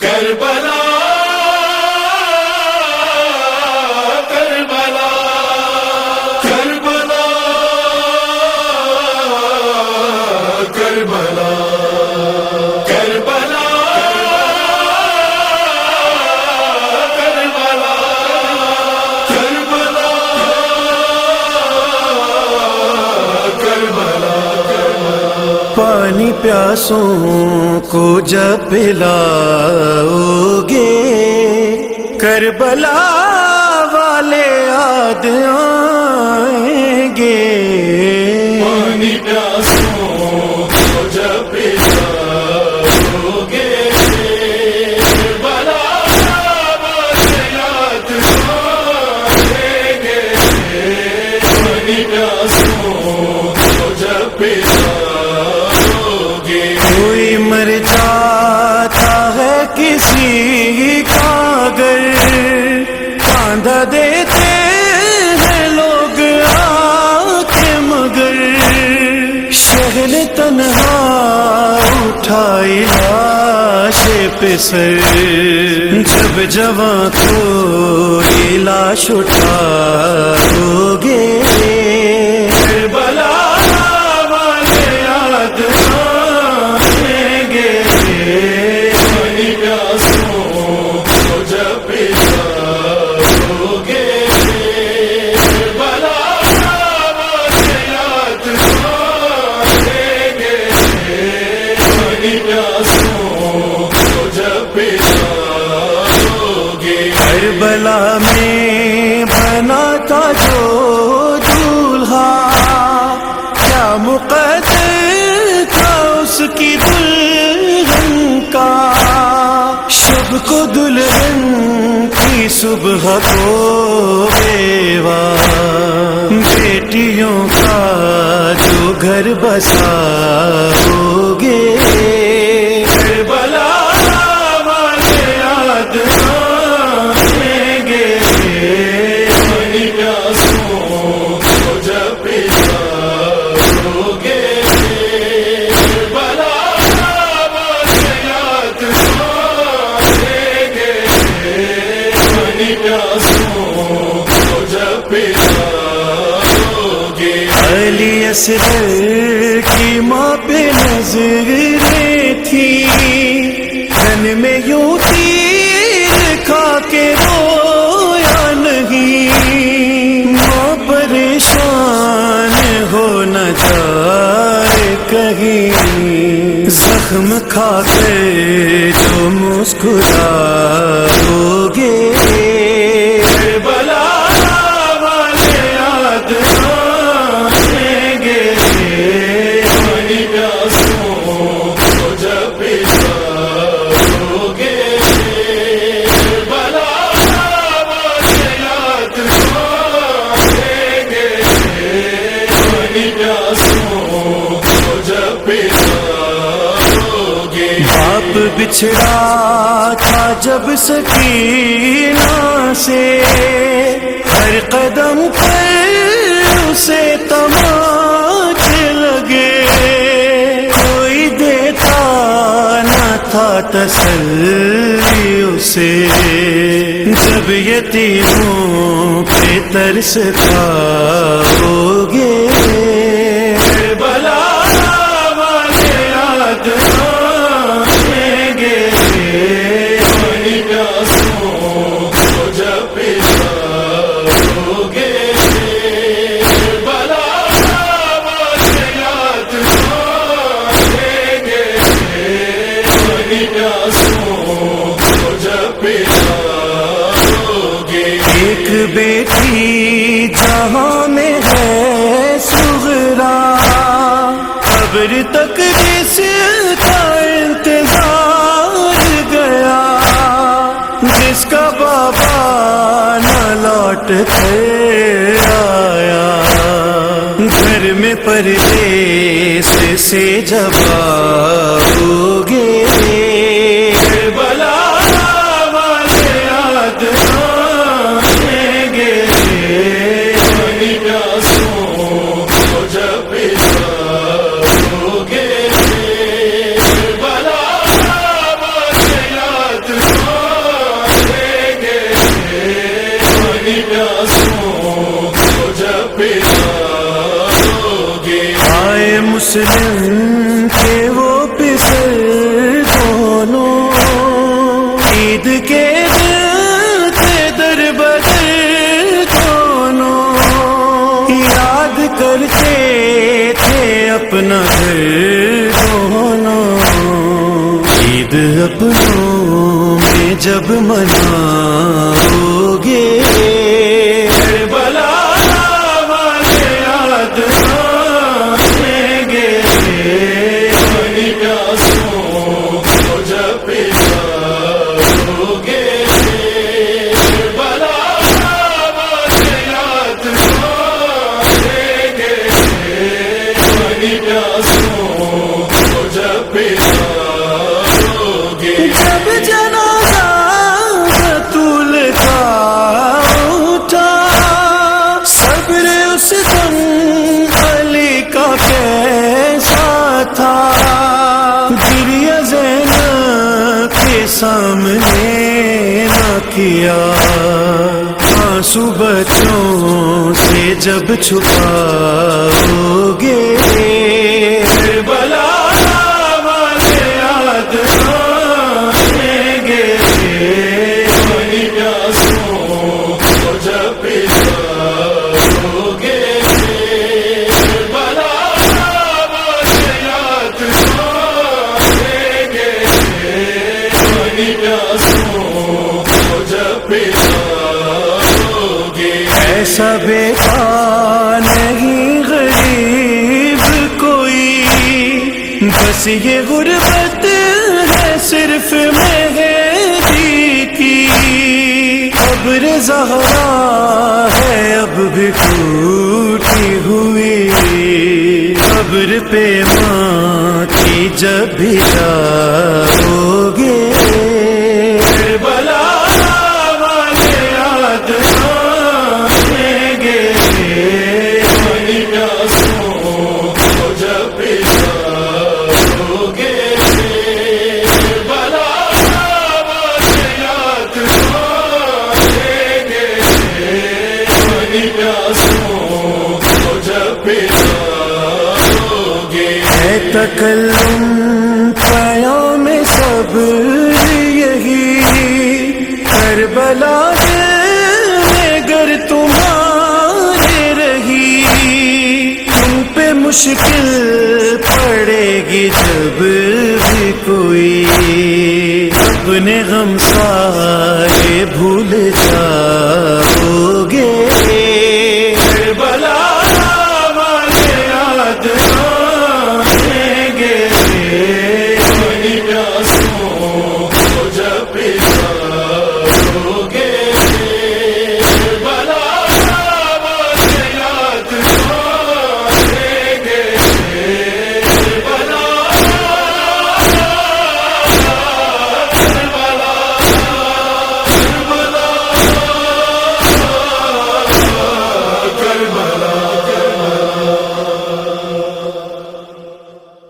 کربلا پیاسوں کو جب پلاؤ گے کربلا والے آد آئیں گے۔ پانی پیاسوں پہ سر جب جوان کو لاش اٹھاؤ گے۔ جو دولہا کیا مقدر تھا اس کی دلہن کا؟ شب کو دلہن کی صبح کو بیوا بیٹیوں کا جو گھر بسا گے علی کی ماں پہ نظریں تھی۔ دن میں یوں تیر کھا کے رویا نہیں۔ ماں پریشان ہو نہ جائے کہیں۔ زخم کھا کر جو مسکرا بچھڑا تھا جب سکینہ سے۔ ہر قدم پر اسے تماچ لگے۔ کوئی دیتا نہ تھا تسلی اسے۔ جب یتیموں پہ ترس کھاؤ گے ایک بیٹی جہاں میں ہے سغرا قبر تک جس کا انتظار گیا، جس کا بابا نہ لوٹ کر آیا۔ گھر میں پردیس سے جب آؤ گے مسلم تھے وہ پسر دونوں عید کے دن تھے در بدر دونوں یاد کرتے تھے اپنا گھر دونوں عید اپنوں میں جب مناؤ گے سامنے نہ کیا۔ آنسو بچوں سے جب چھپاؤ گے ایسا بیٹا نہیں، غریب کوئی۔ بس یہ غربت ہے، صرف مہدی کی۔ قبر زہرا ہے، اب بھی ٹوٹی ہوئی۔ قبر پہ ماں کی جب بھی جاؤ گے پیاسوں کو جب ہے تکلم پایوں میں سب یہی کربلا میں گر تمہارے رہی تم پہ مشکل پڑے گی جب بھی کوئی اپنے غم سارے بھول جاؤ گے